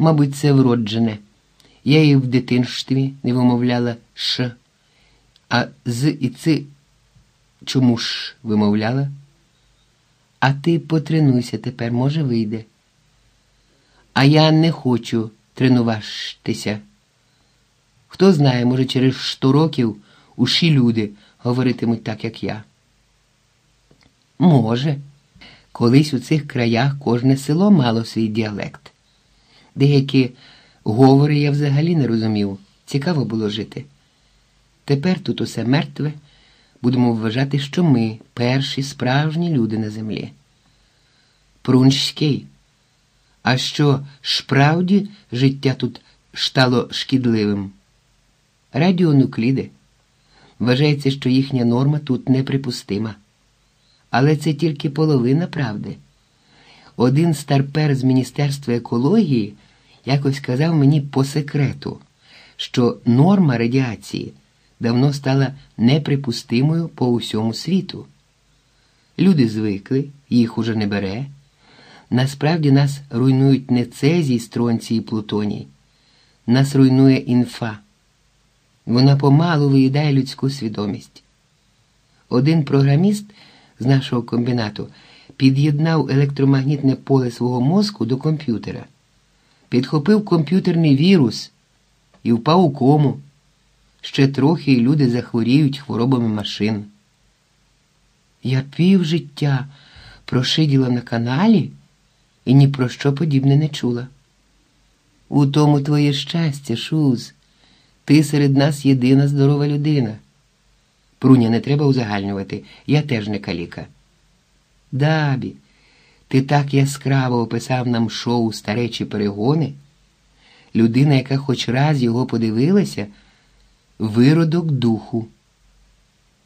Мабуть, це вроджене. Я і в дитинстві не вимовляла Ш, а з і ци чому ж вимовляла? А ти потренуйся тепер, може, вийде. А я не хочу тренуватися. Хто знає, може, через сто років усі люди говоритимуть так, як я. Може, колись у цих краях кожне село мало свій діалект. Деякі говори я взагалі не розумів. Цікаво було жити. Тепер тут усе мертве, будемо вважати, що ми перші справжні люди на землі. Прунський. А що справді життя тут стало шкідливим? Радіонукліди. Вважається, що їхня норма тут неприпустима. Але це тільки половина правди. Один старпер з Міністерства екології якось сказав мені по секрету, що норма радіації давно стала неприпустимою по усьому світу. Люди звикли, їх уже не бере. Насправді нас руйнують не цезій, стронцій і плутоній. Нас руйнує інфа. Вона помалу виїдає людську свідомість. Один програміст з нашого комбінату під'єднав електромагнітне поле свого мозку до комп'ютера, підхопив комп'ютерний вірус і впав у кому. Ще трохи і люди захворіють хворобами машин. Я пів життя прошиділа на каналі і ні про що подібне не чула. У тому твоє щастя, Шуз. Ти серед нас єдина здорова людина. Пруня не треба узагальнювати, я теж не каліка. Дабі, ти так яскраво описав нам шоу старечі перегони. Людина, яка хоч раз його подивилася, виродок духу.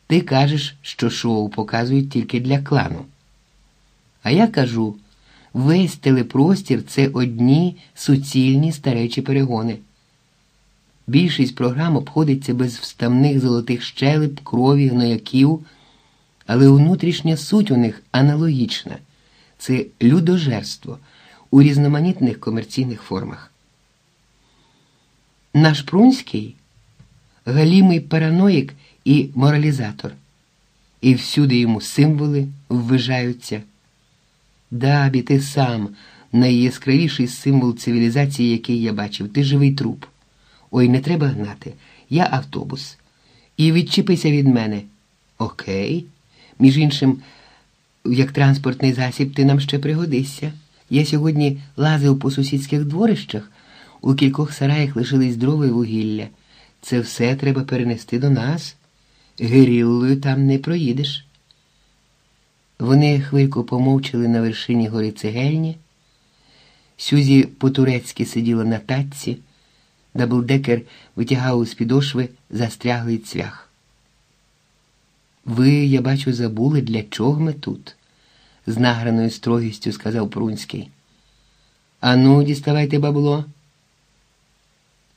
Ти кажеш, що шоу показують тільки для клану. А я кажу, весь телепростір це одні суцільні старечі перегони. Більшість програм обходиться без вставних золотих щелеп, крові, гнояків, але внутрішня суть у них аналогічна це людожерство у різноманітних комерційних формах. Наш Прунський галімий параноїк і моралізатор, і всюди йому символи ввижаються. Дабі, ти сам найяскравіший символ цивілізації, який я бачив, ти живий труп. Ой, не треба гнати. Я автобус. І відчепися від мене. Окей. Між іншим, як транспортний засіб, ти нам ще пригодишся. Я сьогодні лазив по сусідських дворищах, у кількох сараях лишились дрова і вугілля. Це все треба перенести до нас. Геріллою там не проїдеш. Вони хвильку помовчали на вершині гори цегельні. Сюзі по-турецьки сиділа на татці. Даблдекер витягав із підошви застряглий цвях. Ви, я бачу, забули, для чого ми тут, з награною строгістю сказав Прунський. Ану, діставайте бабло.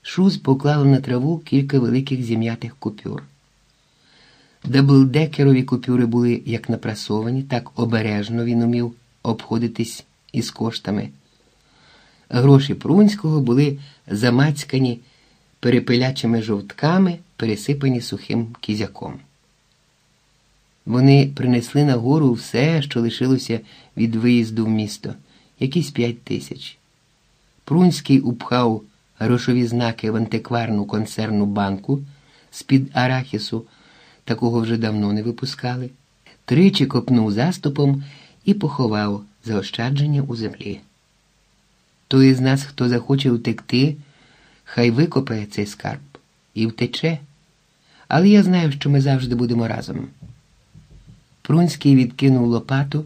Шуз поклав на траву кілька великих зім'ятих купюр. Даблдекерові купюри були як напрасовані, так обережно він умів обходитись із коштами. Гроші Прунського були замацькані перепилячими жовтками, пересипані сухим кізяком. Вони принесли на гору все, що лишилося від виїзду в місто, якісь п'ять тисяч. Прунський упхав грошові знаки в антикварну концерну банку з-під арахісу, такого вже давно не випускали, тричі копнув заступом і поховав заощадження у землі. Той із нас, хто захоче втекти, хай викопає цей скарб і втече. Але я знаю, що ми завжди будемо разом. Прунський відкинув лопату,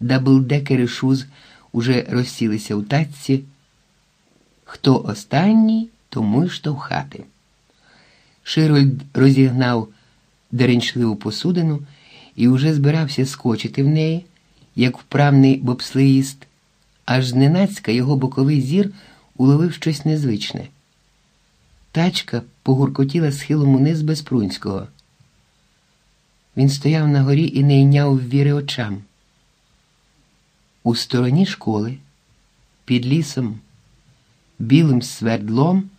даблдекер і шуз уже розсілися у тачці. Хто останній, тому й штовхати. Широльд розігнав деренчливу посудину і уже збирався скочити в неї, як вправний бобслеїст аж зненацька його боковий зір уловив щось незвичне. Тачка погуркотіла схилом униз без Прунського. Він стояв на горі і не йняв віри очам. У стороні школи, під лісом, білим свердлом